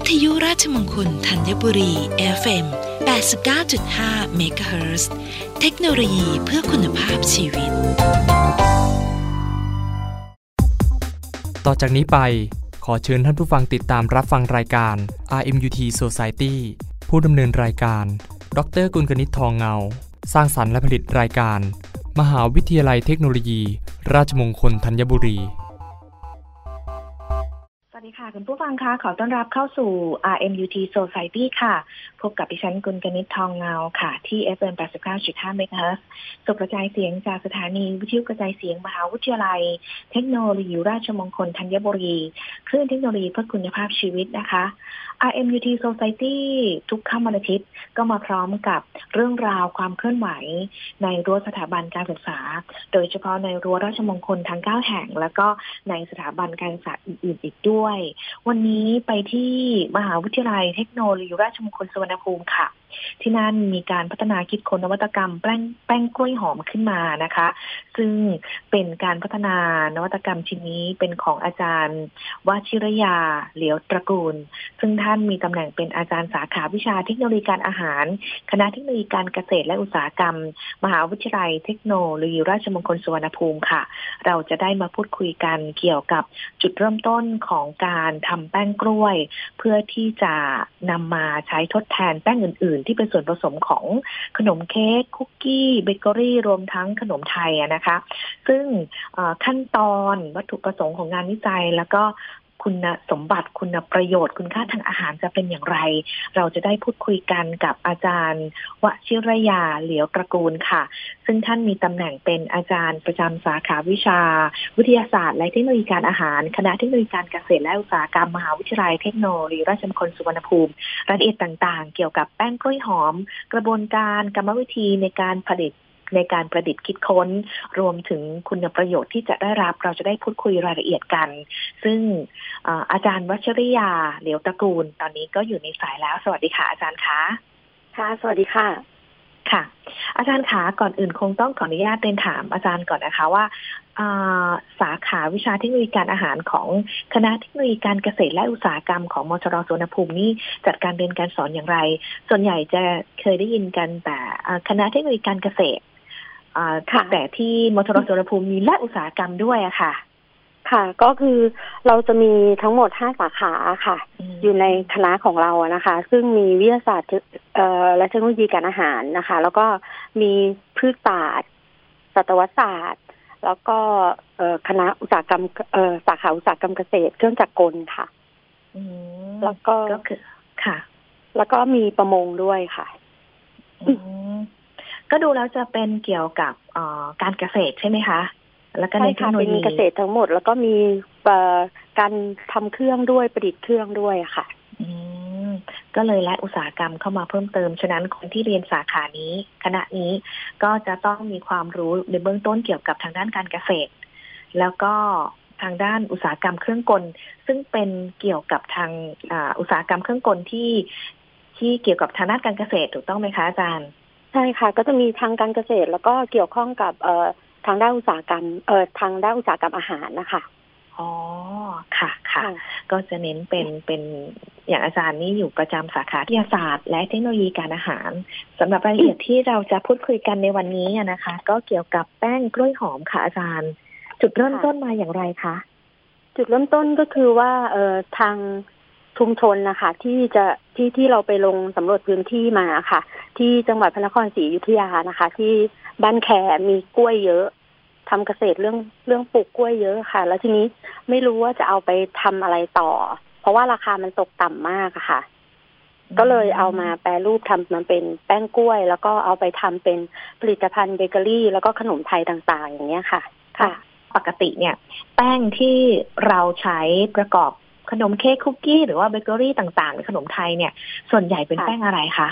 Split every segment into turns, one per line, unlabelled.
วิทยุราชมงคลธัญบุรี FM 89.5เมกะเฮิรตซ์เทคโนโลยีเพื่อคุณภาพชีวิต
ต่อจากนี้ไปขอเชิญท่านผู้ฟังติดตามรับฟังรายการ RMUT Society ผู้ดำเนินรายการ ดรกุลกนิษฐ์ทองเงา สร้างสรรค์และผลิตรายการ มหาวิทยาลัยเทคโนโลยี ราชมงคลธัญบุรี
ดีค่ะ คุณผู้ฟังคะขอต้อนรับเข้าสู่ RMUT Society ค่ะ พบกับดิฉันกุลกนิษฐ์ทองเงาค่ะ ที่ FM 89.5 เมกะเฮิรตซ์สุกระจายเสียงจากสถานีวิทยุกระจายเสียงมหาวิทยาลัย เทคโนโลยีราชมงคลธัญบุรี คลื่นเทคโนโลยีเพื่อคุณภาพชีวิตนะคะ RMUT Society ทุกค่ำวันอาทิตย์ก็มาพร้อมกับเรื่องราวความเคลื่อนไหว ในรั้วสถาบันการศึกษา โดยเฉพาะในรั้วราชมงคลทั้ง 9 แห่ง แล้วก็ในสถาบันการศึกษาอื่นๆอีกด้วย วันนี้ไปที่มหาวิทยาลัยเทคโนโลยีราชมงคลสุวรรณภูมิค่ะที่นั่นมีการพัฒนาคิดค้นนวัตกรรมแป้งแป้งกล้วยหอมขึ้นมานะคะ ซึ่งเป็นการพัฒนานวัตกรรมชิ้นนี้เป็นของอาจารย์วชิรยาเหลียวตระกูล ซึ่งท่านมีตำแหน่งเป็นอาจารย์สาขาวิชาเทคโนโลยีการอาหาร คณะเทคโนโลยีการเกษตรและอุตสาหกรรม มหาวิทยาลัยเทคโนโลยีราชมงคลสุวรรณภูมิค่ะ เราจะได้มาพูดคุยกันเกี่ยวกับจุดเริ่มต้นของการทำแป้งกล้วย เพื่อที่จะนำมาใช้ทดแทนแป้งอื่นๆ ที่เป็นส่วนผสมของขนมเค้กคุกกี้เบเกอรี่รวมทั้งขนมไทยนะคะ ซึ่งขั้นตอนวัตถุประสงค์ของงานวิจัย แล้วก็ คุณสมบัติคุณประโยชน์ คุณค่าทางอาหารจะเป็นอย่างไร เราจะได้พูดคุยกันกับอาจารย์วชิรยาเหลียวตระกูลค่ะ ซึ่งท่านมีตำแหน่งเป็นอาจารย์ประจำสาขาวิชา วิทยาศาสตร์ และเทคโนโลยีการอาหาร คณะเทคโนโลยีการเกษตรและอุตสาหกรรมมหาวิทยาลัยเทคโนโลยีราชมงคลสุวรรณภูมิรายละเอียดต่างๆ เกี่ยวกับแป้งกล้วยหอม กระบวนการกรรมวิธีในการผลิต ในการประดิษฐ์คิดค้น รวมถึงคุณประโยชน์ที่จะได้รับเราจะได้พูดคุยรายละเอียดกัน ซึ่งอาจารย์วัชริยาเหลียวตระกูล ตอนนี้ก็อยู่ในสายแล้ว สวัสดีค่ะ อาจารย์คะ
ค่ะ สวัสดีค่ะ
ค่ะ อาจารย์คะก่อนอื่นคงต้องขออนุญาตเรียนถามอาจารย์ก่อนนะคะว่าสาขาวิชาเทคโนโลยีการอาหารของคณะเทคโนโลยีการเกษตรและอุตสาหกรรมของมชรสุวรรณภูมินี่จัดการเรียนการสอนอย่างไร ส่วนใหญ่จะเคยได้ยินกันแต่คณะเทคโนโลยีการเกษตร แต่ที่มทรสุรภูมิมีและอุตสาหกรรมด้วยอะค่ะ
ค่ะ ก็คือเราจะมีทั้งหมดห้าสาขาค่ะ อยู่ในคณะของเรานะคะ ซึ่งมีวิทยาศาสตร์และเทคโนโลยีการอาหารนะคะ แล้วก็มีพืชศาสตร์สัตวศาสตร์ แล้วก็คณะอุตสาหกรรมสาขาอุตสาหกรรมเกษตรเครื่องจักรกลค่ะแล้วก็
ค่ะ
แล้วก็มีประมงด้วยค่ะ
ก็ดูแล้วจะเป็นเกี่ยวกับการเกษตรใช่ไหมคะ
แล้วก็ในเทคโนโลยีเกษตรทั้งหมด แล้วก็มีการทำเครื่องด้วยประดิษฐ์เครื่องด้วยค่ะ
ก็เลยและอุตสาหกรรมเข้ามาเพิ่มเติม ฉะนั้นคนที่เรียนสาขานี้คณะนี้ก็จะต้องมีความรู้ในเบื้องต้นเกี่ยวกับทางด้านการเกษตร แล้วก็ทางด้านอุตสาหกรรมเครื่องกล ซึ่งเป็นเกี่ยวกับทางอุตสาหกรรมเครื่องกลที่ที่เกี่ยวกับทางด้านการเกษตรถูกต้องไหมคะอาจารย์
ใช่ค่ะ ก็จะมีทางการเกษตร แล้วก็เกี่ยวข้องกับเอ่อทางด้านอุตสาหกรรมเอ่อทางด้านอุตสาหกรรมอาหารนะคะ
อ๋อค่ะค่ะ ก็จะเน้นเป็นเป็นอย่างอาจารย์นี่อยู่ประจำสาขาวิทยาศาสตร์ และเทคโนโลยีการอาหารสำหรับรายละเอียดที่เราจะพูดคุยกันในวันนี้นะคะ ก็เกี่ยวกับแป้งกล้วยหอมค่ะอาจารย์ จุดเริ่มต้นมาอย่างไรคะ
จุดเริ่มต้นก็คือว่าเอ่อทาง ชุมชนนะคะ ที่จะที่ที่เราไปลงสำรวจพื้นที่มาค่ะ ที่จังหวัดพระนครศรีอยุธยานะคะ ที่บ้านแขมีกล้วยเยอะทำเกษตรเรื่องเรื่องปลูกกล้วยเยอะค่ะ แล้วทีนี้ไม่รู้ว่าจะเอาไปทำอะไรต่อ เพราะว่าราคามันตกต่ำมากค่ะ ก็เลยเอามาแปรรูปทำมันเป็นแป้งกล้วย แล้วก็เอาไปทำเป็นผลิตภัณฑ์เบเกอรี่ แล้วก็ขนมไทยต่างๆ อย่างเงี้ยค่ะ
ค่ะ ปกติเนี่ย แป้งที่เราใช้ประกอบ ขนมเค้กคุกกี้หรือว่าเบเกอรี่ต่างๆในขนมไทยเนี่ย ส่วนใหญ่เป็นแป้งอะไรคะ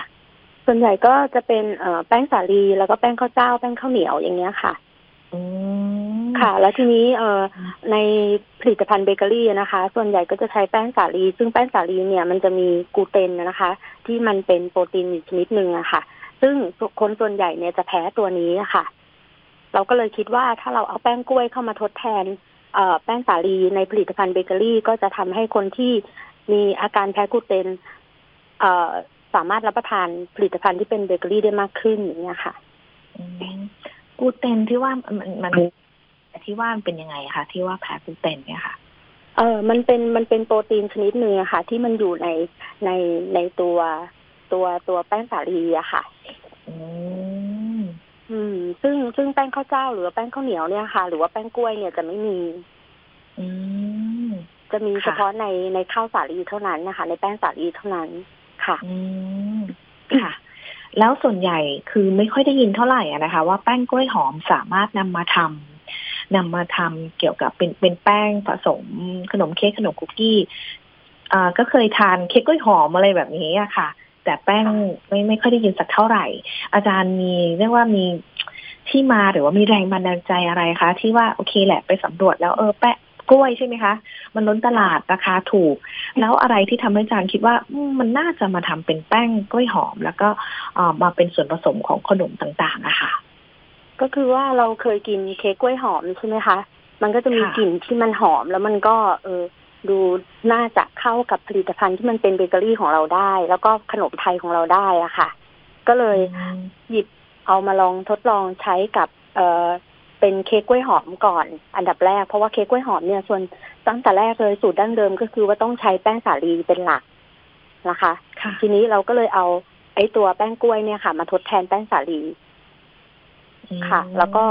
ส่วนใหญ่ก็จะเป็นแป้งสาลีแล้วก็แป้งข้าวเจ้าแป้งข้าวเหนียวอย่างเงี้ยค่ะค่ะ แล้วทีนี้เออในผลิตภัณฑ์เบเกอรี่นะคะ ส่วนใหญ่ก็จะใช้แป้งสาลี ซึ่งแป้งสาลีเนี่ยมันจะมีกลูเตนนะคะ ที่มันเป็นโปรตีนชนิดหนึ่งอะค่ะ ซึ่งคนส่วนใหญ่เนี่ยจะแพ้ตัวนี้ค่ะ เราก็เลยคิดว่าถ้าเราเอาแป้งกล้วยเข้ามาทดแทน แป้งสาลีในผลิตภัณฑ์เบเกอรี่ ก็จะทำให้คนที่มีอาการแพ้กลูเตนเอ่อสามารถรับประทานผลิตภัณฑ์ที่เป็นเบเกอรี่ได้มากขึ้นอย่างเงี้ยค่ะ
อืมกลูเตนที่ว่ามันมันที่ว่ามันเป็นยังไงคะที่ว่าแพ้กลูเตนเนี่ยค่ะ
เออมันเป็นมันเป็นโปรตีนชนิดหนึ่งอะค่ะ ที่มันอยู่ในในในตัวตัวตัวแป้งสาลีอะค่ะ
อืม
อืม ซึ่งซึ่งแป้งข้าวเจ้า หรือว่าแป้งข้าวเหนียวเนี่ยค่ะ หรือว่าแป้งกล้วยเนี่ยจะไม่มี
อืม
จะมี
ค่ะ
เฉพาะในในข้าวสาลีเท่านั้นนะคะ ในแป้งสาลีเท่านั้นค่ะ
อืมค่ะ แล้วส่วนใหญ่คือไม่ค่อยได้ยินเท่าไหร่อะนะคะ ว่าแป้งกล้วยหอมสามารถนำมาทำนำมาทำเกี่ยวกับเป็นเป็นแป้งผสมขนมเค้กขนมคุกกี้อ่าก็เคยทานเค้กกล้วยหอมอะไรแบบนี้อะค่ะ แต่แป้งไม่ไม่ค่อยได้ยินสักเท่าไหร่ อาจารย์มีเรียกว่ามี ที่มาหรือว่ามีแรงบันดาลใจอะไรคะ ที่ว่าโอเคแหละไปสำรวจแล้วเออแป้งกล้วยใช่ไหมคะ มันล้นตลาดราคาถูก แล้วอะไรที่ทำให้อาจารย์คิดว่าอืมมันน่าจะมาทำเป็นแป้งกล้วยหอม แล้วก็เอ่อมาเป็นส่วนผสมของขนมต่างๆอะค่ะ
ก็คือว่าเราเคยกินเค้กกล้วยหอมใช่ไหมคะ มันก็จะมี
ค่ะ
กลิ่นที่มันหอมแล้วมันก็เออดูน่าจะเข้ากับผลิตภัณฑ์ที่มันเป็นเบเกอรี่ของเราได้ แล้วก็ขนมไทยของเราได้อะค่ะ ก็เลยหยิบ เอามาลองทดลองใช้กับเออเป็นเค้กกล้วยหอมก่อน อันดับแรกเพราะว่าเค้กกล้วยหอมเนี่ยส่วนตั้งแต่แรกเลยสูตรดั้งเดิมก็คือว่าต้องใช้แป้งสาลีเป็นหลักนะคะ
ค่ะ
ทีนี้เราก็เลยเอาไอ้ตัวแป้งกล้วยเนี่ยค่ะ มาทดแทนแป้งสาลีค่ะ แล้วก็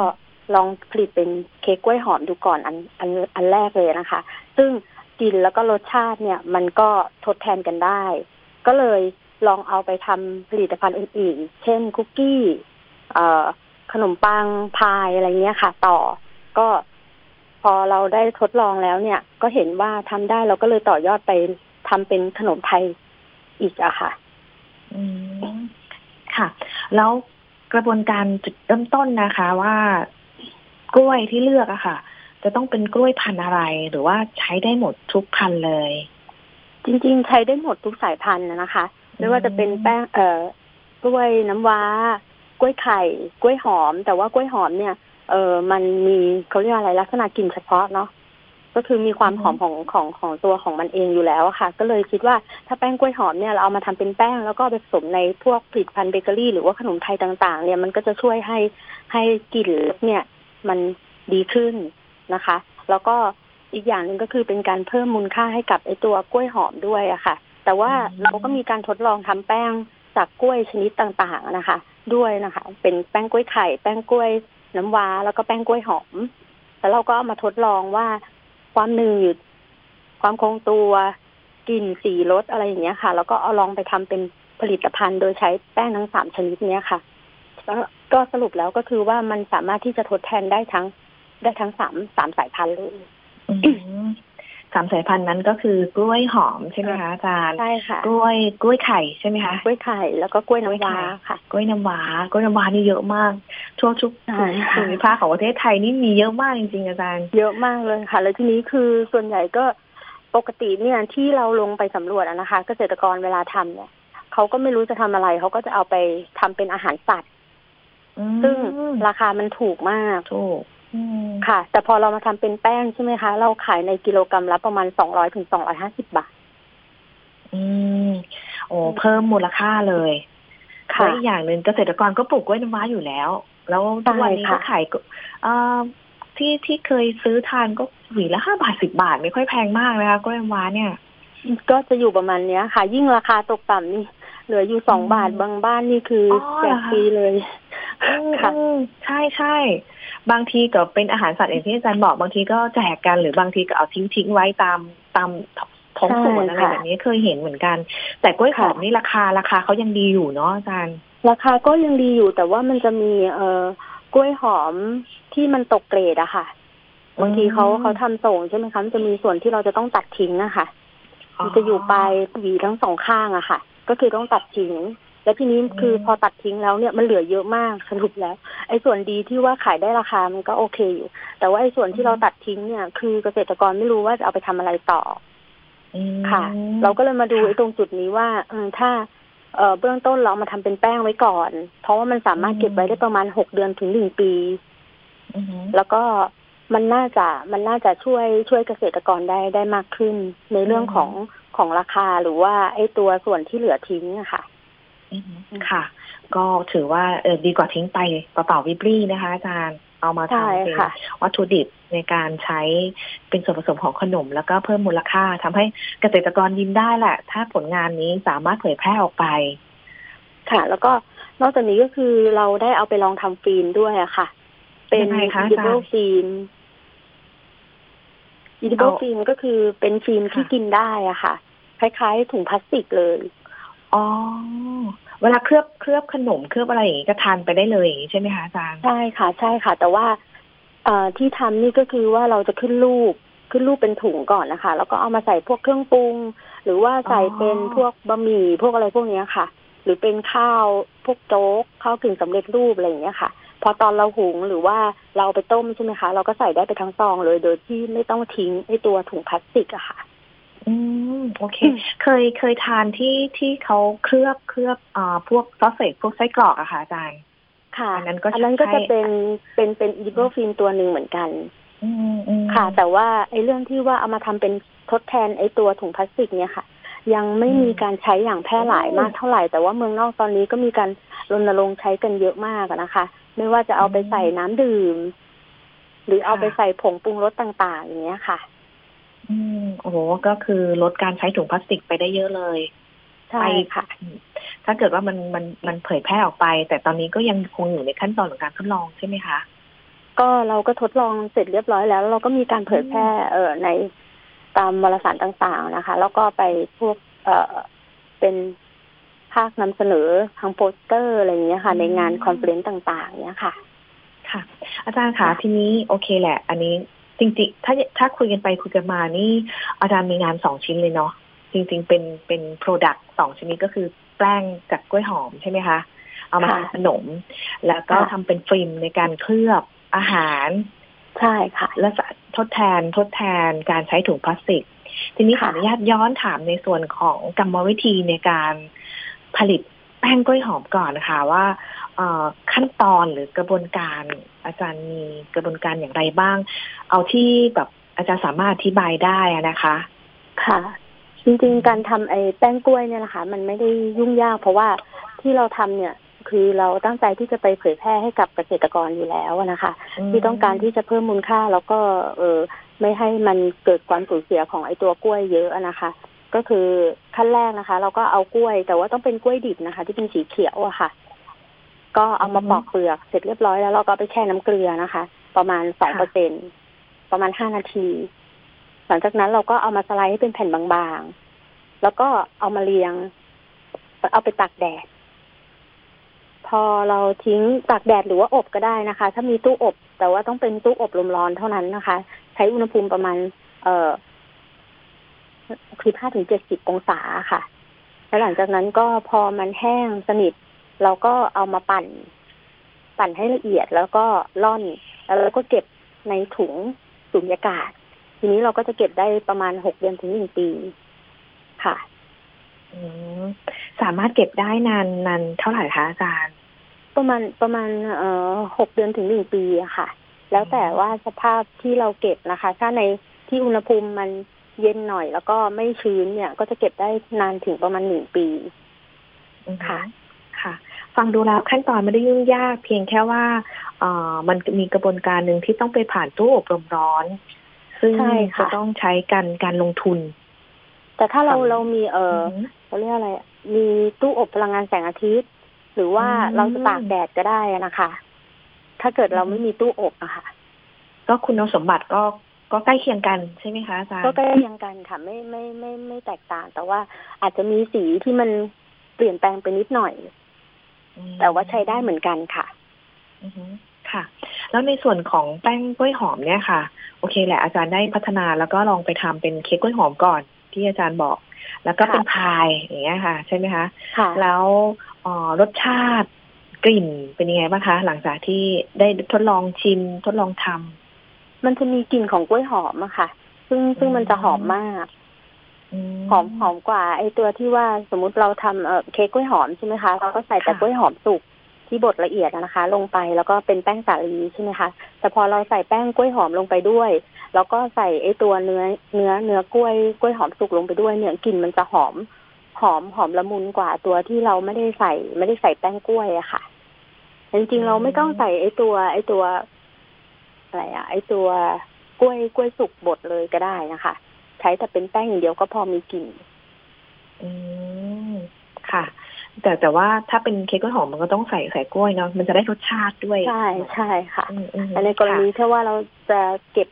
ลองผลิตเป็นเค้กกล้วยหอมดูก่อนอันอันอันแรกเลยนะคะ ซึ่งกลิ่นแล้วก็รสชาติเนี่ย มันก็ทดแทนกันได้ ก็เลยลองเอาไปทำผลิตภัณฑ์อื่นๆ เช่นคุกกี้ เอ่อขนมปังพายอะไรเงี้ยค่ะ ต่อก็พอเราได้ทดลองแล้วเนี่ย ก็เห็นว่าทำได้เราก็เลยต่อยอดไปทำเป็นขนมไทยอีกอะค่ะ
อืมค่ะ แล้วกระบวนการจุดเริ่มต้นนะคะว่ากล้วยที่เลือกอะค่ะ จะต้องเป็นกล้วยพันธุ์อะไร หรือว่าใช้ได้หมดทุกพันธุ์เลย
จริง ๆ ใช้ได้หมดทุกสายพันธุ์นะนะคะ ไม่ว่าจะเป็นแป้งเอ่อกล้วยน้ำว้า กล้วยไข่ กล้วยหอม แต่ว่ากล้วยหอมเนี่ย เออมันมีเขาเรียกอะไรลักษณะกลิ่นเฉพาะเนาะก็คือมีความหอมของของของตัวของมันเองอยู่แล้วอะค่ะ ก็เลยคิดว่าถ้าแป้งกล้วยหอมเนี่ยเราเอามาทำเป็นแป้ง แล้วก็เอาไปผสมในพวกผลิตภัณฑ์เบเกอรี่ หรือว่าขนมไทยต่างๆ เนี่ยมันก็จะช่วยให้ให้กลิ่นเนี่ย มันดีขึ้นนะคะ แล้วก็อีกอย่างหนึ่งก็คือเป็นการเพิ่มมูลค่าให้กับไอตัวกล้วยหอมด้วยอะค่ะ แต่ว่า
อืม
เราก็มีการทดลองทำแป้งจากกล้วยชนิดต่างๆนะคะ ด้วยนะคะ เป็นแป้งกล้วยไข่แป้งกล้วยน้ำว้า แล้วก็แป้งกล้วยหอม แล้วเราก็ามาทดลองว่าความหนืด ความคงตัวกลิ่นสีรสอะไรอย่างเงี้ยค่ะ แล้วก็เอาลองไปทำเป็นผลิตภัณฑ์ โดยใช้แป้งทั้งสามชนิดเนี้ยค่ะแล้วก็สรุปแล้วก็คือว่ามันสามารถที่จะทดแทนได้ทั้งได้ทั้งสามสามสายพันธุ์เลย
สามสายพันธุ์นั้นก็คือกล้วยหอมใช่ไหมคะอาจารย์
ใช่ค่ะ
กล้วยกล้วยไข่ใช่ไหมคะ
กล้วยไข่แล้วก็กล้วยน้ำว้าค่ะ
กล้วยน้ำว้ากล้วยน้ำว้านี่เยอะมาก ทั่วทุก
ใช่ค่ะ
ภูมิภาคของประเทศไทยนี่มีเยอะมากจริงๆอาจารย์
เยอะมากเลยค่ะ แล้วทีนี้คือส่วนใหญ่ก็ปกติเนี่ยที่เราลงไปสำรวจอะนะคะ เกษตรกรเวลาทำเนี่ยเขาก็ไม่รู้จะทำอะไรเขาก็จะเอาไปทำเป็นอาหารสัตว์ซึ่งราคามันถูกมาก
ถูกอืม
ค่ะ แต่พอเรามาทำเป็นแป้งใช่ไหมคะ เราขายในกิโลกรัมละประมาณสองร้อยถึงสองร้อยห้าสิบบาท
อืม โอ้เพิ่มมูลค่าเลย
ค่ะ
แล้วอีกอย่างหนึ่งเกษตรกรก็ปลูกกล้วยน้ำว้าอยู่แล้ว แล้วทุกวันนี้
ใช่ค่ะ
ก็ขายก็เอ่อที่ที่เคยซื้อทานก็หวีละห้าบาทสิบบาท ไม่ค่อยแพงมากนะคะกล้วยน้ำว้าเนี่ย
ก็จะอยู่ประมาณเนี้ยค่ะ ยิ่งราคาตกต่ำนี่เหลืออยู่สอง
อืม
บาทบางบ้านนี่คืออ
อ
แจ
เหร
ก
อคะ
ฟรีเลยค่ะ
อืมใช่ใช่ บางทีก็เป็นอาหารสัตว์อย่างที่อาจารย์บอกบางทีก็แจกกันหรือบางทีก็เอาทิ้งทิ้งๆไว้ตามตามท้องสวน
ใช่
อะไร
ค่ะ
แบบนี้เคยเห็นเหมือนกัน แต่กล้วยหอม
ค่ะ
นี่ราคาราคาเขายังดีอยู่เนาะอาจารย์
ราคาก็ยังดีอยู่ แต่ว่ามันจะมีเอ่อกล้วยหอมที่มันตกเกรดอะค่ะ บางทีเขา
อืม
เขาทำส่งใช่ไหมคะมันจะมีส่วนที่เราจะต้องตัดทิ้งอะค่ะมันจะอยู่ปลายหวีทั้งสองข้างอะค่ะ ก็คือต้องตัดทิ้ง แล้วทีนี้คือพอตัดทิ้งแล้วเนี่ยมันเหลือเยอะมากสรุปแล้ว ไอ้ส่วนดีที่ว่าขายได้ราคามันก็โอเคอยู่ แต่ว่าไอ้ส่วนที่เราตัดทิ้งเนี่ย คือเกษตรกรไม่รู้ว่าจะเอาไปทำอะไรต่อ
อืม
ค่ะ เราก็เลยมาดู
ค่ะ
ไอ้ตรงจุดนี้ว่าเออถ้าเอ่อเบื้องต้นเราเอามาทำเป็นแป้งไว้ก่อน เพราะว่ามันสามารถเก็บไว้ได้ประมาณหกเดือนถึงหนึ่งปี
อือหือ
แล้วก็มันน่าจะมันน่าจะช่วยช่วยเกษตรกรได้ได้มากขึ้น ในเรื่องของของราคาหรือว่าไอ้ตัวส่วนที่เหลือทิ้งอะค่ะ
อืม ค่ะ ก็ถือว่าเออดีกว่าทิ้งไปเปล่าๆวิบลี่นะคะอาจารย์เอามา
ใช่
ทำเป็น
ค่ะ
วัตถุดิบในการใช้เป็นส่วนผสมของขนม แล้วก็เพิ่มมูลค่าทำให้เกษตรกรยิ้มได้แหละ ถ้าผลงานนี้สามารถเผยแพร่ออกไป
ค่ะ แล้วก็นอกจากนี้ก็คือเราได้เอาไปลองทำฟิล์มด้วยอะค่ะ เป็น
ยังไงคะอาจารย์
edible film edible
เอา
film ก็คือเป็นฟิล์มที่
ค่ะ
กินได้อะค่ะ คล้ายๆถุงพลาสติกเลย
อ๋อ เวลาเคลือบเคลือบขนมเคลือบอะไรอย่างนี้ก็ทานไปได้เลยอย่างนี้ใช่ไหมคะอาจารย์
ใช่ค่ะ ใช่ค่ะ แต่ว่าเอ่อที่ทำนี่ก็คือว่าเราจะขึ้นรูปขึ้นรูปเป็นถุงก่อนนะคะ แล้วก็เอามาใส่พวกเครื่องปรุง หรือว่าใส่เป็นพวกบะหมี่พวกอะไรพวกเนี้ยค่ะ หรือเป็นข้าวพวกโจ๊กข้าวกึ่งสำเร็จรูปอะไรอย่างเงี้ยค่ะ พอตอนเราหุงหรือว่าเราเอาไปต้มใช่ไหมคะ เราก็ใส่ได้ไปทั้งซองเลยโดยที่ไม่ต้องทิ้งไอ้ตัวถุงพลาสติกอะค่ะ
อืมโอเค เคยเคยทานที่ที่เขาเคลือบเคลือบอ่าพวกซอสเศษพวกไส้กรอกอะค่ะอาจารย์
ค่ะ
อันนั้นก็
อันนั้นก็
ใช่
จะเป็นเป็นเป็น edible film ตัวหนึ่งเหมือนกัน
อืมอืม
ค่ะ แต่ว่าไอ้เรื่องที่ว่าเอามาทำเป็นทดแทนไอ้ตัวถุงพลาสติกเนี่ยค่ะ ยังไม่มีการใช้อย่างแพร่หลายมากเท่าไหร่ แต่ว่าเมืองนอกตอนนี้ก็มีการรณรงค์ใช้กันเยอะมากอะนะคะ ไม่ว่าจะเอาไปใส่น้ำดื่ม หรือเอาไปใส่ผงปรุงรสต่าง ๆ อย่างเงี้ยค่ะ
อืม โอ้โหก็คือลดการใช้ถุงพลาสติกไปได้เยอะเลย
ใช่ค่ะ
ถ้าเกิดว่ามันมันมันเผยแพร่ออกไป แต่ตอนนี้ก็ยังคงอยู่ในขั้นตอนของการทดลองใช่ไหมคะ
ก็เราก็ทดลองเสร็จเรียบร้อยแล้วแล้วเราก็มีการเผยแพร่เออในตามวารสารต่างๆนะคะ แล้วก็ไปพวก เออเป็นภาคนำเสนอทางโปสเตอร์อะไรอย่างเงี้ยค่ะในงาน conference ต่างๆเนี้ยค่ะ
ค่ะ อาจารย์คะ
ค่ะ
ทีนี้โอเคแหละ อันนี้ จริงๆ ถ้าถ้าคุยกันไปคุยกันมานี่อาจารย์มีงานสองชิ้นเลยเนาะจริง ๆ เป็นเป็น product สองชนิดก็คือแป้งจากกล้วยหอมใช่ไหมคะ เอามา
ค่ะ
ทำขนม แล้วก็
ค่ะ
ทำเป็นฟิล์มในการเคลือบอาหาร
ใช่ค่ะ
และทดแทนทดแทนการใช้ถุงพลาสติก ทีนี้ขอ
ค่ะ
อนุญาตย้อนถามในส่วนของกรรมวิธีในการผลิตแป้งกล้วยหอมก่อนนะคะว่าเอ่อขั้นตอนหรือกระบวนการอาจารย์มีกระบวนการอย่างไรบ้าง เอาที่แบบอาจารย์สามารถอธิบายได้อะนะคะ
ค่ะ จริงๆ การทำไอ้แป้งกล้วยเนี่ยนะคะ มันไม่ได้ยุ่งยากเพราะว่าที่เราทำเนี่ยคือเราตั้งใจที่จะไปเผยแพร่ให้กับเกษตรกรอยู่แล้วนะคะ ที่ต้องการที่จะเพิ่มมูลค่าแล้วก็เออไม่ให้มันเกิดความสูญเสียของไอ้ตัวกล้วยเยอะอะนะคะ ก็คือขั้นแรกนะคะ เราก็เอากล้วย แต่ว่าต้องเป็นกล้วยดิบนะคะ ที่เป็นสีเขียวอะค่ะ ก็เอามาปอกเปลือกเสร็จเรียบร้อยแล้วเราก็เอาไปแช่น้ำเกลือนะคะ ประมาณสองเปอร์เซ็นประมาณห้านาที หลังจากนั้นเราก็เอามาสไลด์ให้เป็นแผ่นบางๆ แล้วก็เอามาเรียง เอาไปตากแดด พอเราทิ้งตากแดดหรือว่าอบก็ได้นะคะ ถ้ามีตู้อบ แต่ว่าต้องเป็นตู้อบลมร้อนเท่านั้นนะคะ ใช้อุณหภูมิประมาณ เอ่อ คือห้าถึงเจ็ดสิบองศาค่ะ แล้วหลังจากนั้นก็พอมันแห้งสนิท เราก็เอามาปั่น ปั่นให้ละเอียดแล้วก็ร่อน แล้วเราก็เก็บในถุงสุญญากาศ ทีนี้เราก็จะเก็บได้ประมาณหกเดือนถึงหนึ่งปีค่ะ
อืมสามารถเก็บได้นานนานเท่าไหร่คะอาจารย์
ประมาณประมาณเอ่อหกเดือนถึงหนึ่งปีอะค่ะ แล้วแต่ว่าสภาพที่เราเก็บนะคะ ถ้าในที่อุณหภูมิมัน เย็นหน่อยแล้วก็ไม่ชื้นเนี่ย ก็จะเก็บได้นานถึงประมาณหนึ่งปีค่ะ
ค่ะ ฟังดูแล้วขั้นตอนไม่ได้ยุ่งยาก เพียงแค่ว่าเอ่อมันมีกระบวนการหนึ่งที่ต้องไปผ่านตู้อบลมร้อน ซึ่ง
ใช่ค่ะ
จะต้องใช้การการลงทุน
แต่ถ้าเรา
ค่ะ
เรามีเออ
ม
เขาเรียกอะไรอะมีตู้อบพลังงานแสงอาทิตย์ หรือว่า
อืม
เราจะตากแดดก็ได้อะนะคะ ถ้าเกิดเราไม่มีตู้อบอะค่ะ
ก็คุณสมบัติก็ ก็ใกล้เคียงกันใช่ไหมคะอาจารย์
ก็ใกล้เคียงกันค่ะไม่ไม่ไม่ไม่แตกต่าง แต่ว่าอาจจะมีสีที่มันเปลี่ยนแปลงไปนิดหน่อย
อืม
แต่ว่าใช้ได้เหมือนกันค่ะ
อือฮึค่ะ แล้วในส่วนของแป้งกล้วยหอมเนี่ยค่ะ โอเคแหละอาจารย์ได้พัฒนาแล้วก็ลองไปทำเป็นเค้กกล้วยหอมก่อนที่อาจารย์บอก แล้วก็เป็น
ค่ะ
พายอย่างเงี้ยค่ะ ใช่ไหมคะ
ค่ะ
แล้วเอ่อรสชาติกลิ่นเป็นยังไงบ้างคะ หลังจากที่ได้ทดลองชิมทดลองทำ
มันจะมีกลิ่นของกล้วยหอมอะค่ะ ซึ่งซึ่งมันจะหอมมากหอมหอมกว่า ไอตัวที่ว่าสมมติเราทำเอ่อเค้กกล้วยหอมใช่ไหมคะเราก็ใส่แต่กล้วยหอมสุกที่บดละเอียดนะคะ ลงไปแล้วก็เป็นแป้งสาลีใช่ไหมคะแต่พอเราใส่แป้งกล้วยหอมลงไปด้วย แล้วก็ใส่ไอตัวเนื้อเนื้อเนื้อกล้วยกล้วยหอมสุกลงไปด้วยเนี่ยกลิ่นมันจะหอม หอมหอมละมุนกว่าตัวที่เราไม่ได้ใส่ ไม่ได้ใส่แป้งกล้วยอะค่ะจริงๆเราไม่ต้องใส่ไอตัว ไอตัว อะไรอะไอตัวกล้วยกล้วยสุกบดเลยก็ได้นะคะ ใช้แต่เป็นแป้งอย่างเดียวก็พอมีกลิ่น
อืมค่ะ แต่แต่ว่าถ้าเป็นเค้กกล้วยหอมมันก็ต้องใส่ใส่กล้วยเนาะมันจะได้รสชาติด้วย
ใช่ใช่ค่ะ
อืมอืม
แต่ในกรณี
ค่ะ
ถ้าว่าเราจะเก็บ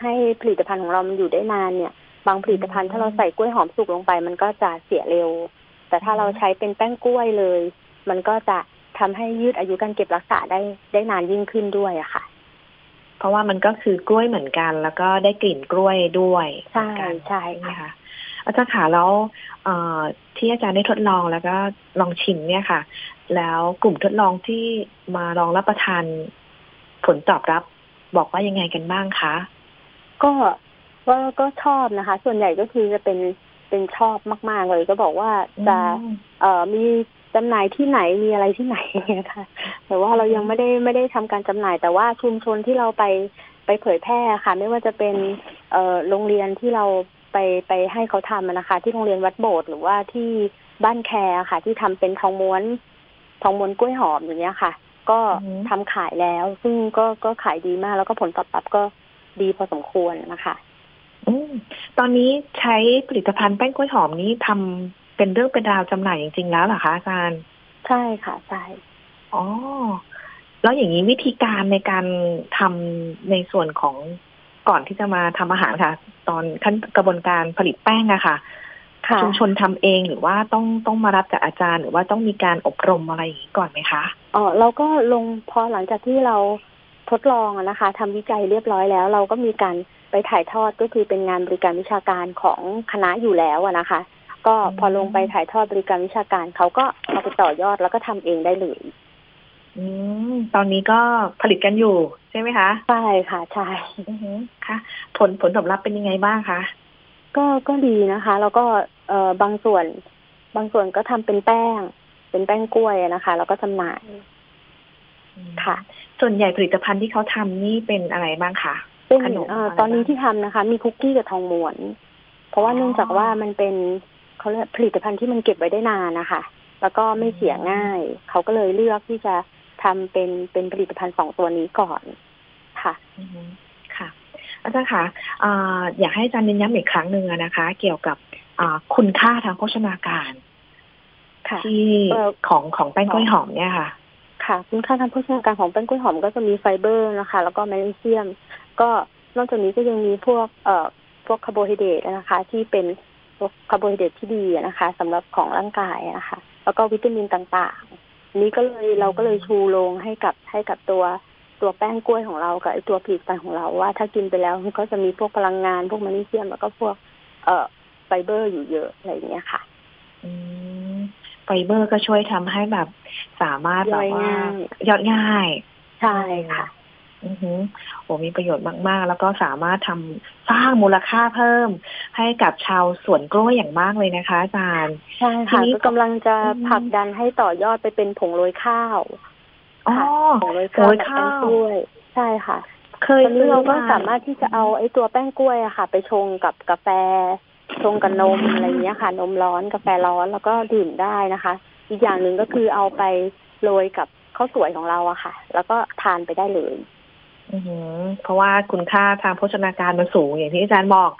ให้ผลิตภัณฑ์ของเรามันอยู่ได้นานเนี่ย บางผลิตภัณฑ์ถ้าเราใส่กล้วยหอมสุกลงไป มันก็จะเสียเร็ว แต่ถ้าเราใช้เป็นแป้งกล้วยเลย มันก็จะทำให้ยืดอายุการเก็บรักษาได้ได้นานยิ่งขึ้นด้วยอะค่ะ
เพราะว่ามันก็คือกล้วยเหมือนกัน แล้วก็ได้กลิ่นกล้วยด้วย
ใช่
เหมือนกัน
ใช่
ใช่ไหม
ค่ะ
คะอาจารย์ขาแล้วเอ่อที่อาจารย์ได้ทดลองแล้วก็ลองชิมเนี่ยค่ะ แล้วกลุ่มทดลองที่มาลองรับประทานผลตอบรับบอกว่ายังไงกันบ้างคะ
ก็ก็ก็ชอบนะคะ ส่วนใหญ่ก็คือจะเป็นเป็นชอบมาก ๆ เลย ก็บอกว่าจะ
อืม
เอ่อมี จำหน่ายที่ไหนมีอะไรที่ไหนเนี่ยค่ะ แต่ว่าเรายังไม่ได้ไม่ได้ทำการจำหน่าย แต่ว่าชุมชนที่เราไปไปเผยแพร่ค่ะ ไม่ว่าจะเป็นเอ่อโรงเรียนที่เราไปไปให้เขาทำอะนะคะ ที่โรงเรียนวัดโบสถ์หรือว่าที่บ้านแคร์ค่ะ ที่ทำเป็นทองม้วน ทองม้วนกล้วยหอมอย่างเงี้ยค่ะ ก็
อือฮึ
ทำขายแล้ว ซึ่งก็ก็ขายดีมาก แล้วก็ผลตอบรับก็ดีพอสมควรนะคะ
อืมตอนนี้ใช้ผลิตภัณฑ์แป้งกล้วยหอมนี้ทำ เป็นเรื่องเป็นราวจำหน่ายจริง ๆ แล้วเหรอคะอาจารย์
ใช่ค่ะใช่
อ๋อแล้วอย่างนี้วิธีการในการทำในส่วนของก่อนที่จะมาทำอาหารค่ะ ตอนขั้นกระบวนการผลิตแป้งอะค่ะ
ค่ะ
ชุมชนทำเองหรือว่าต้องต้องมารับจากอาจารย์ หรือว่าต้องมีการอบรมอะไรอย่างนี้ก่อนไหมคะ
อ๋อเราก็ลงพอหลังจากที่เราทดลองอะนะคะทำวิจัยเรียบร้อยแล้ว เราก็มีการไปถ่ายทอดก็คือเป็นงานบริการวิชาการของคณะอยู่แล้วอะนะคะ ก็พอลงไปถ่ายทอดบริการวิชาการเขาก็เอาไปต่อยอดแล้วก็ทำเองได้เลย
อืมตอนนี้ก็ผลิตกันอยู่ใช่ไหมคะ
ใช่ค่ะใช่
อือฮึค่ะ ผลผลตอบรับเป็นยังไงบ้างคะ
ก็ก็ดีนะคะ แล้วก็เอ่อบางส่วน บางส่วนก็ทำเป็นแป้ง เป็นแป้งกล้วยอะนะคะ แล้วก็จำหน่ายค่ะ
ส่วนใหญ่ผลิตภัณฑ์ที่เขาทำนี่เป็นอะไรบ้างคะ
เป็น
ขนม
เอ่อ
อะไร
ตอนนี้
บ้าง
ที่ทำนะคะ มีคุกกี้กับทองม้วน เพราะว่า
อ๋อ
เนื่องจากว่ามันเป็น เขาเรียกผลิตภัณฑ์ที่มันเก็บไว้ได้นานนะคะ แล้วก็ไม่เสียง่าย เขาก็เลยเลือกที่จะทำเป็นเป็นผลิตภัณฑ์สองตัวนี้ก่อนค่ะ
อือฮึค่ะ อาจารย์คะอ่าอยากให้อาจารย์เน้นย้ำอีกครั้งหนึ่งอะนะคะ เกี่ยวกับอ่าคุณค่าทางโภชนาการ
ค่ะ
ที่
เอ่อ
ของของแป้งกล้วยหอมเนี่ยค่ะ
ค่ะ คุณค่าทางโภชนาการของแป้งกล้วยหอมก็จะมีไฟเบอร์นะคะ แล้วก็แมกนีเซียม ก็นอกจากนี้ก็ยังมีพวกเอ่อพวกคาร์โบไฮเดรตนะคะ ที่เป็นพวก คาร์โบไฮเดรตที่ดีอะนะคะสำหรับของร่างกายอะนะคะ แล้วก็วิตามินต่างๆอันนี้ก็เลยเราก็เลยชูโรงให้กับให้กับตัวตัวแป้งกล้วยของเรากับไอตัวผลิตภัณฑ์ของเราว่าถ้ากินไปแล้วมันก็จะมีพวกพลังงาน พวกแมกนีเซียมแล้วก็พวก เอ่อไฟเบอร์อยู่เยอะอะไรอย่างเงี้ยค่ะ
อืมไฟเบอร์ก็ช่วยทำให้แบบ สามารถแบบว่า
ย่อยง่าย
ยอดง่าย
ใช่ค่ะ
อือฮึโอ้มีประโยชน์มาก ๆ แล้วก็สามารถทำสร้างมูลค่าเพิ่ม ให้กับชาวสวนกล้วยอย่างมากเลยนะคะ อาจารย์
ใช่ค่ะ
ทีนี้
ก็กำลังจะ
อืม
ผลักดันให้ต่อยอดไปเป็นผงโรยข้าว
อ๋อ
ค่ะผงโรย
ผง
ข้าว
โรย
แบบ
ข้า
แป้ง
ว
กล้วย ใช่ค่ะ
เคย
ตอนนี้เราก็
ซื้อ
สามารถที่จะเอาไอ้ตัวแป้งกล้วยอะค่ะ ไปชงกับกาแฟ ชงกับนมอะไรอย่างเงี้ยค่ะ นมร้อนกาแฟร้อนแล้วก็ดื่มได้นะคะ อีกอย่างหนึ่งก็คือเอาไปโรยกับข้าวสวยของเราอะค่ะ แล้วก็ทานไปได้เลย
อือหือ เพราะว่าคุณค่าทางโภชนาการมันสูงอย่างที่อาจารย์บอก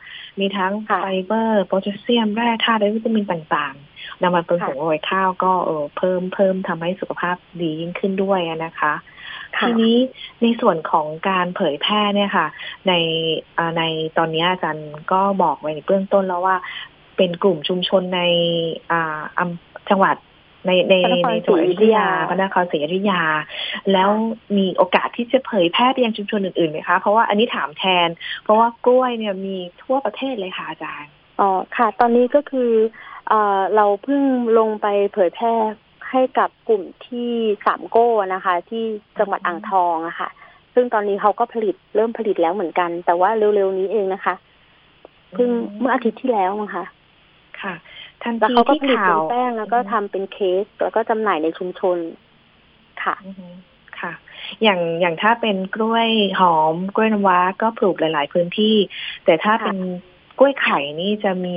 มีทั้ง
ค่ะ
ไฟเบอร์โพแทสเซียมแร่ธาตุและวิตามินต่างๆนำมาเป็น
ค่ะ
ผงโรยข้าวก็เออเพิ่มเพิ่มทำให้สุขภาพดียิ่งขึ้นด้วยอะนะคะ
ค่ะ
ทีนี้ในส่วนของการเผยแพร่เนี่ยค่ะ ในอ่าในตอนนี้อาจารย์ก็บอกไว้ในเบื้องต้นแล้วว่า เป็นกลุ่มชุมชนในอ่าอำจังหวัด ในใน
พระนคร
ในจังหวัดอยุธยา
ศรีอยุธยา
พระนครศรีอยุธยา แล้วมีโอกาสที่จะเผยแพร่ไปยังชุมชนอื่นๆไหมคะเพราะว่าอันนี้ถามแทน เพราะว่ากล้วยเนี่ยมีทั่วประเทศเลยค่ะอาจารย์
อ๋อค่ะ ตอนนี้ก็คือเอ่อเราเพิ่งลงไปเผยแพร่ให้กับกลุ่มที่สามโก้นะคะ ที่จังหวัดอ่างทองอะค่ะ ซึ่งตอนนี้เขาก็ผลิตเริ่มผลิตแล้วเหมือนกัน แต่ว่าเร็วๆนี้เองนะคะเพิ่ง
อืม
เมื่ออาทิตย์ที่แล้วมั้งคะ
ค่ะ ทัน
แล้ว
ที
เขาก็
ที่
ผลิต
ข่า
เป็
วน
แป้งแล้วก็ทำเป็นเค้กแล้วก็จำหน่ายในชุมชนค่ะ
อือฮึค่ะ อย่างอย่างถ้าเป็นกล้วยหอมกล้วยน้ำว้าก็ปลูกหลาย ๆ พื้นที่ แต่ถ้า
ค่ะ
เป็นกล้วยไข่นี่จะมี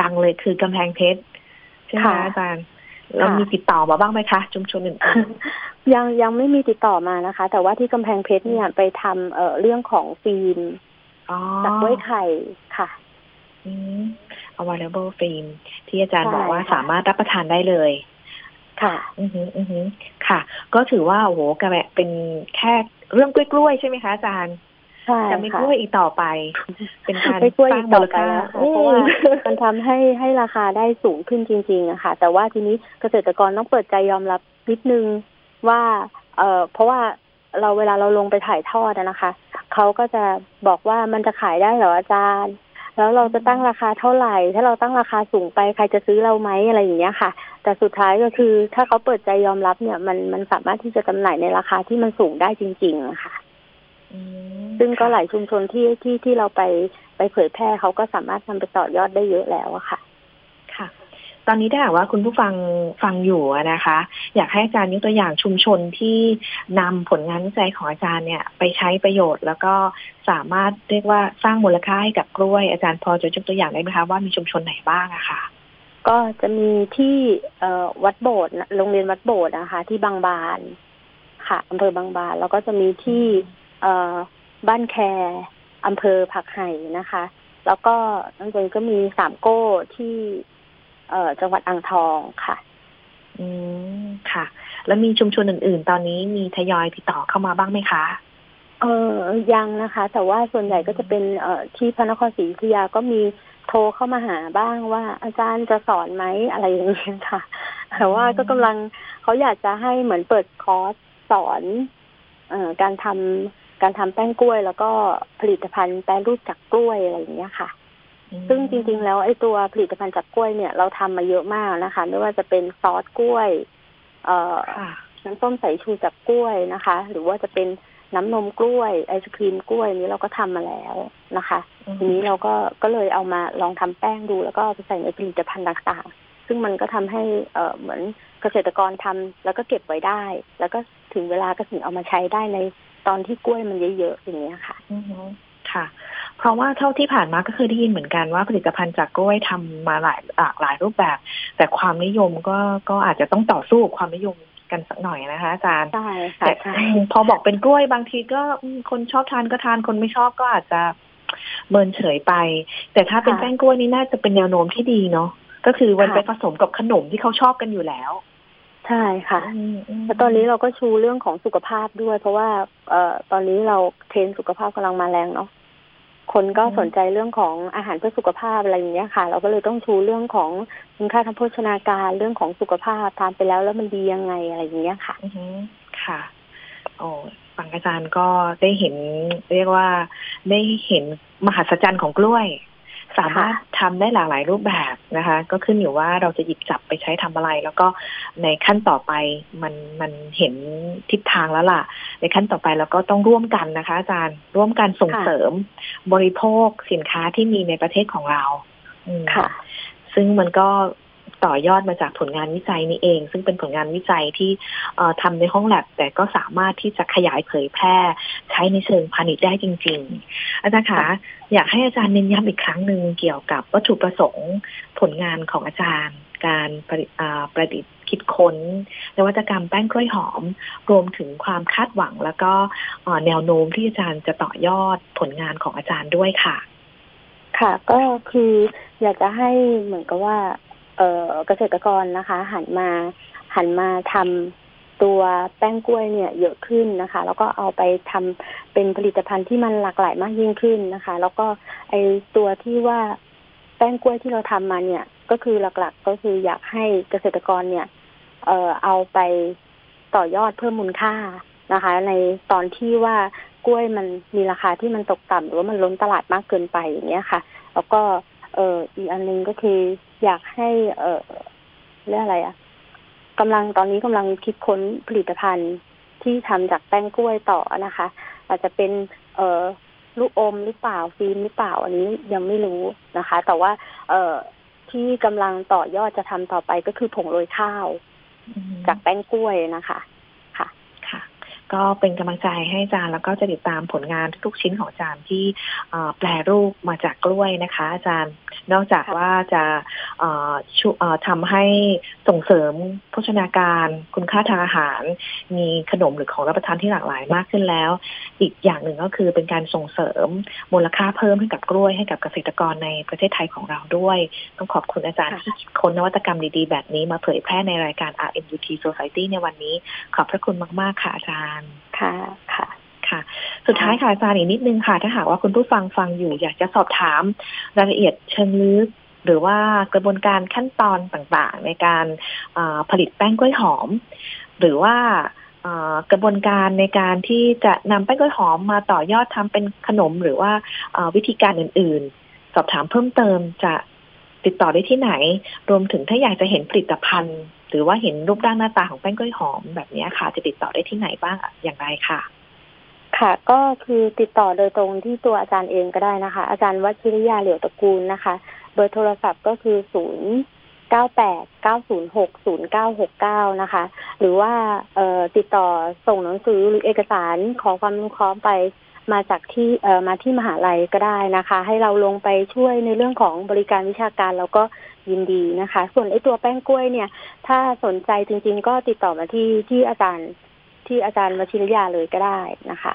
ดัง ๆ เลยคือกำแพงเพชรใช่ไหม
ค่ะ
อาจารย์เรามีติดต่อมาบ้างไหมคะชุมชนอื่น
ยังยังไม่มีติดต่อมานะคะ แต่ว่าที่กำแพงเพชรเนี่ยไปทำเอ่อเรื่องของฟิล์ม
ๆอ๋อ
จากกล้วยไข่ค่ะ
อืม available film ที่อาจารย์
ใช่
บอกว่า
ค่ะ
สามารถรับประทานได้เลย
ค่ะ
อือฮึอือฮึค่ะ ก็ถือว่าโอ้โหกระแบะเป็นแค่เรื่องกล้วยๆใช่ไหมคะอาจารย์
ใช่
จะไม่
ค่ะ
กล้วยอีกต่อไป เป็นการ
ไม่กล้วย
สร้า
อี
ง
กต่
มู
อ
ล
ไป
ค่า
แล้วค่ะ
อืม
เพราะว่ามันทำให้ให้ราคาได้สูงขึ้นจริงๆอะค่ะ แต่ว่าทีนี้เกษตรกรต้องเปิดใจยอมรับนิดนึงว่า เอ่อเพราะว่าเราเวลาเราลงไปถ่ายทอดอะนะคะเขาก็จะบอกว่ามันจะขายได้เหรออาจารย์ แล้วเราจะตั้งราคาเท่าไหร่ ถ้าเราตั้งราคาสูงไปใครจะซื้อเราไหมอะไรอย่างเงี้ยค่ะ แต่สุดท้ายก็คือถ้าเขาเปิดใจยอมรับเนี่ย มันมันสามารถที่จะจำหน่ายในราคาที่มันสูงได้จริงๆอะค่ะ
อืม
ซึ่งก็
ค่ะ
หลายชุมชนที่ที่ที่เราไปไปเผยแพร่เขาก็สามารถนำไปต่อยอดได้เยอะแล้วอะค่ะ
ค่ะ ตอนนี้ถ้าหากว่าคุณผู้ฟังฟังอยู่นะคะ อยากให้อาจารย์ยกตัวอย่างชุมชนที่นำผลงานวิจัยของอาจารย์เนี่ยไปใช้ประโยชน์ แล้วก็สามารถเรียกว่าสร้างมูลค่าให้กับกล้วยอาจารย์พอจะยกตัวอย่างได้ไหมคะว่ามีชุมชนไหนบ้างอะค่ะ
ก็จะมีที่เอวัดโบสถ์โรงเรียนวัดโบสถ์นะคะ ที่บางบานค่ะอำเภอบางบาน แล้วก็จะมีที่เอบ้านแคอำเภอผักไห่นะคะ แล้วก็นั่นเองก็มีสามโก้ที่ เอ่อจังหวัดอ่างทองค่ะ
อืมค่ะ แล้วมีชุมชนอื่น ๆ ตอนนี้มีทยอยติดต่อเข้ามาบ้างไหมคะ
เออยังนะคะ แต่ว่าส่วนใหญ่ก็จะเป็นเอ่อที่พระนครศรีอยุธยาก็มีโทรเข้ามาหาบ้างว่าอาจารย์จะสอนไหมอะไรอย่างเงี้ยค่ะ แต่ว่าก็กำลังเขาอยากจะให้เหมือนเปิดคอร์สสอนเอ่อการทำการทำแป้งกล้วย แล้วก็ผลิตภัณฑ์แปรรูปจากกล้วยอะไรอย่างเงี้ยค่ะ ซึ่งจริง ๆ แล้วไอ้ตัวผลิตภัณฑ์จากกล้วยเนี่ยเราทำมาเยอะมากนะคะ ไม่ว่าจะเป็นซอสกล้วย เอ่อ
ค่ะ
น้ำส้มสายชูจากกล้วยนะคะ หรือว่าจะเป็นน้ำนมกล้วยไอศครีมกล้วยนี้เราก็ทำมาแล้วนะคะทีนี้เราก็ก็เลยเอามาลองทำแป้งดูแล้วก็เอาไปใส่ในผลิตภัณฑ์ต่างๆ ซึ่งมันก็ทำให้เอ่อเหมือนเกษตรกรทำแล้วก็เก็บไว้ได้ แล้วก็ถึงเวลาก็ถึงเอามาใช้ได้ในตอนที่กล้วยมันเยอะๆอย่างเงี้ยค่ะ
อือฮึค่ะ เพราะว่าเท่าที่ผ่านมาก็เคยได้ยินเหมือนกันว่าผลิตภัณฑ์จากกล้วยทำมาหลายหลากหลายรูปแบบ แต่ความนิยมก็ก็อาจจะต้องต่อสู้กับความนิยมกันสักหน่อยนะคะอาจารย์
ใช่ค่ะ
แต่
ใช่
พอบอกเป็นกล้วยบางทีก็อืมคนชอบทานก็ทานคนไม่ชอบก็อาจจะเมินเฉยไป แต่ถ้าเป็น
ค่ะ
แป้งกล้วยนี่น่าจะเป็นแนวโน้มที่ดีเนาะก็คือมัน
ค่ะ
ไปผสมกับขนมที่เขาชอบกันอยู่แล้ว
ใช่ค่ะ
อืมม
แล้วตอนนี้เราก็ชูเรื่องของสุขภาพด้วย เพราะว่า เอ่อตอนนี้เราเทรนด์สุขภาพกำลังมาแรงเนาะ คนก็สนใจเรื่องของอาหารเพื่อสุขภาพอะไรอย่างเงี้ยค่ะ เราก็เลยต้องชูเรื่องของคุณค่าทางโภชนาการเรื่องของสุขภาพทานไปแล้วแล้วมันดียังไงอะไรอย่างเงี้ยค่ะ
อือค่ะ โอ้ฟังอาจารย์ก็ได้เห็น เรียกว่าได้เห็นมหัศจรรย์ของกล้วย สามารถทำได้หลากหลายรูปแบบนะคะ ก็ขึ้นอยู่ว่าเราจะหยิบจับไปใช้ทำอะไร แล้วก็ในขั้นต่อไปมันมันเห็นทิศทางแล้วล่ะ ในขั้นต่อไปเราก็ต้องร่วมกันนะคะ อาจารย์ร่วมกันส่ง
ค่ะ
เสริมบริโภคสินค้าที่มีในประเทศของเราอืม
ค่ะ
ซึ่งมันก็ ต่อยอดมาจากผลงานวิจัยนี้เอง ซึ่งเป็นผลงานวิจัยที่เอ่อทำในห้องแลบแต่ก็สามารถที่จะขยายเผยแพร่ใช้ในเชิงพาณิชย์ได้จริง ๆ อาจารย์คะอยากให้อาจารย์เน้นย้ำอีกครั้งหนึ่งเกี่ยวกับวัตถุประสงค์ผลงานของอาจารย์ การประดิษฐ์คิดค้นนวัตกรรมแป้งกล้วยหอม รวมถึงความคาดหวัง แล้วก็แนวโน้มที่อาจารย์จะต่อยอดผลงานของอาจารย์ด้วยค่ะ
ค่ะ ก็คืออยากจะให้เหมือนกับว่า เเกษตรกรนะคะ หันมาหันมาทำตัวแป้งกล้วยเนี่ยเยอะขึ้นนะคะ แล้วก็เอาไปทำเป็นผลิตภัณฑ์ที่มันหลากหลายมากยิ่งขึ้นนะคะ แล้วก็ไอตัวที่ว่าแป้งกล้วยที่เราทำมาเนี่ย ก็คือหลักๆ ก็คืออยากให้เกษตรกรเนี่ย เอ่อเอาไปต่อยอดเพิ่มมูลค่านะคะ ในตอนที่ว่ากล้วยมันมีราคาที่มันตกต่ำหรือว่ามันล้นตลาดมากเกินไปอย่างเงี้ยค่ะ แล้วก็ เอ่ออีกอันหนึงก็คืออยากให้ เอ่อเรียกอะไรอะกำลังตอนนี้กำลังคิดค้นผลิตภัณฑ์ที่ทำจากแป้งกล้วยต่อนะคะ อาจจะเป็น เอ่อลูกอมหรือเปล่าฟิล์มหรือเปล่า อันนี้ยังไม่รู้นะคะ แต่ว่า เอ่อที่กำลังต่อยอดจะทำต่อไปก็คือผงโรยข้าว จากแป้งกล้วยนะคะค่ะ
ก็เป็นกำลังใจให้อาจารย์ แล้วก็จะติดตามผลงานทุกๆชิ้นของอาจารย์ที่แปลรูปมาจากกล้วยนะคะ อาจารย์นอกจากว่าจะทำให้ส่งเสริมโภชนาการคุณค่าทางอาหาร มีขนมหรือของรับประทานที่หลากหลายมากขึ้นแล้ว อีกอย่างหนึ่งก็คือเป็นการส่งเสริมมูลค่าเพิ่มให้กับกล้วยให้กับเกษตรกรในประเทศไทยของเราด้วย ต้องขอบคุณอาจารย์ที่ค้นนวัตกรรมดีๆ แบบนี้มาเผยแพร่ในรายการ RMUT Society ในวันนี้ ขอบพระคุณมาก ๆ ค่ะอาจารย์
ค่ะค่ะ
ค่ะ สุดท้ายค่ะอาจารย์อีกนิดนึงค่ะ ถ้าหากว่าคุณผู้ฟังฟังอยู่ อยากจะสอบถามรายละเอียดเชิงลึกหรือว่ากระบวนการขั้นตอนต่างๆ ในการผลิตแป้งกล้วยหอม หรือว่ากระบวนการในการที่จะนำแป้งกล้วยหอมมาต่อยอดทำเป็นขนมหรือว่าวิธีการอื่นๆ สอบถามเพิ่มเติมจะติดต่อได้ที่ไหน รวมถึงถ้าอยากจะเห็นผลิตภัณฑ์ หรือว่าเห็นรูปร่างหน้าตาของแป้งกล้วยหอมแบบนี้ค่ะ จะติดต่อได้ที่ไหนบ้างอย่างไรค่ะ
ค่ะ ก็คือติดต่อโดยตรงที่ตัวอาจารย์เองก็ได้นะคะ อาจารย์วัชิริยาเหลียวตระกูลนะคะ เบอร์โทรศัพท์ก็คือศูนย์เก้าแปดเก้าศูนย์หกศูนย์เก้าหกเก้านะคะ หรือว่าติดต่อส่งหนังสือหรือเอกสารขอความรู้พร้อมไป มาจากที่เอ่อมาที่มหาลัยก็ได้นะคะ ให้เราลงไปช่วยในเรื่องของบริการวิชาการแล้วก็ยินดีนะคะ ส่วนไอ้ตัวแป้งกล้วยเนี่ย ถ้าสนใจจริง ๆ ก็ติดต่อมาที่ที่อาจารย์ที่อาจารย์วชิรยาเลยก็ได้นะคะ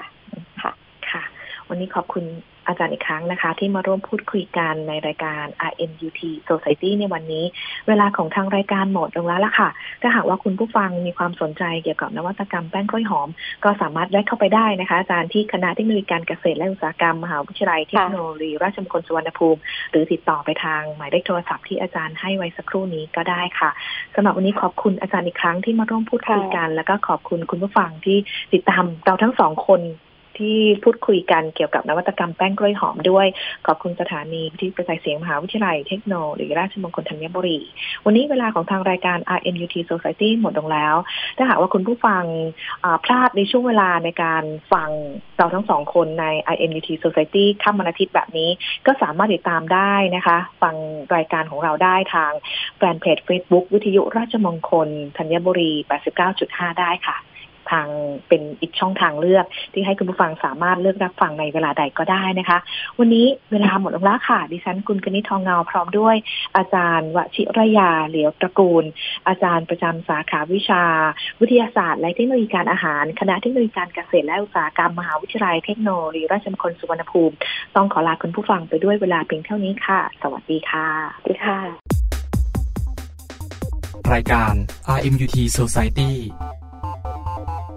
ค่ะ
ค่ะ วันนี้ขอบคุณ อาจารย์อีกครั้งนะคะ ที่มาร่วมพูดคุยกันในรายการ RMUT Society ในวันนี้ เวลาของทางรายการหมดลงแล้วล่ะค่ะ ถ้าหากว่าคุณผู้ฟังมีความสนใจเกี่ยวกับนวัตกรรมแป้งกล้วยหอม ก็สามารถแวะเข้าไปได้นะคะ อาจารย์ที่คณะเทคโนโลยีการเกษตรและอุตสาหกรรมมหาวิทยาลัยเทคโนโลยีราชมงคลสุวรรณภูมิ หรือติดต่อไปทางหมายเลขโทรศัพท์ที่อาจารย์ให้ไว้สักครู่นี้ก็ได้ค่ะสำหรับวันนี้ขอบคุณอาจารย์อีกครั้งที่มาร่วมพูดคุยกัน แล้วก็ขอบคุณคุณผู้ฟังที่ติดตามเราทั้งสองคน ที่พูดคุยกันเกี่ยวกับนวัตกรรมแป้งกล้วยหอมด้วย ขอบคุณสถานีที่กระจายเสียงมหาวิทยาลัยเทคโนโลยีราชมงคลธัญบุรี วันนี้เวลาของทางรายการ RMUT Society หมดลงแล้ว ถ้าหากว่าคุณผู้ฟังพลาดในช่วงเวลาในการฟังเราทั้งสองคนใน RMUT Society ค่ำวันอาทิตย์แบบนี้ ก็สามารถติดตามได้นะคะ ฟังรายการของเราได้ทางแฟนเพจ Facebook วิทยุราชมงคลธัญบุรี 89.5 ได้ค่ะ ทางเป็นอีกช่องทางเลือก ที่ให้คุณผู้ฟังสามารถเลือกรับฟังในเวลาใดก็ได้นะคะ วันนี้เวลาหมดลงแล้วค่ะ ดิฉันกุลกนิทองเงาพร้อมด้วย อาจารย์วชิรยาเหลียวตระกูล อาจารย์ประจำสาขาวิชา วิทยาศาสตร์ และเทคโนโลยีการอาหาร คณะเทคโนโลยีการเกษตรและอุตสาหกรรมมหาวิทยาลัยเทคโนโลยีราชมงคลสุวรรณภูมิ ต้องขอลาคุณผู้ฟังไปด้วยเวลาเพียงเท่านี้ค่ะ สวัสดีค่ะ
สวัสดีค่ะ
รายการ RMUT Society Thank you.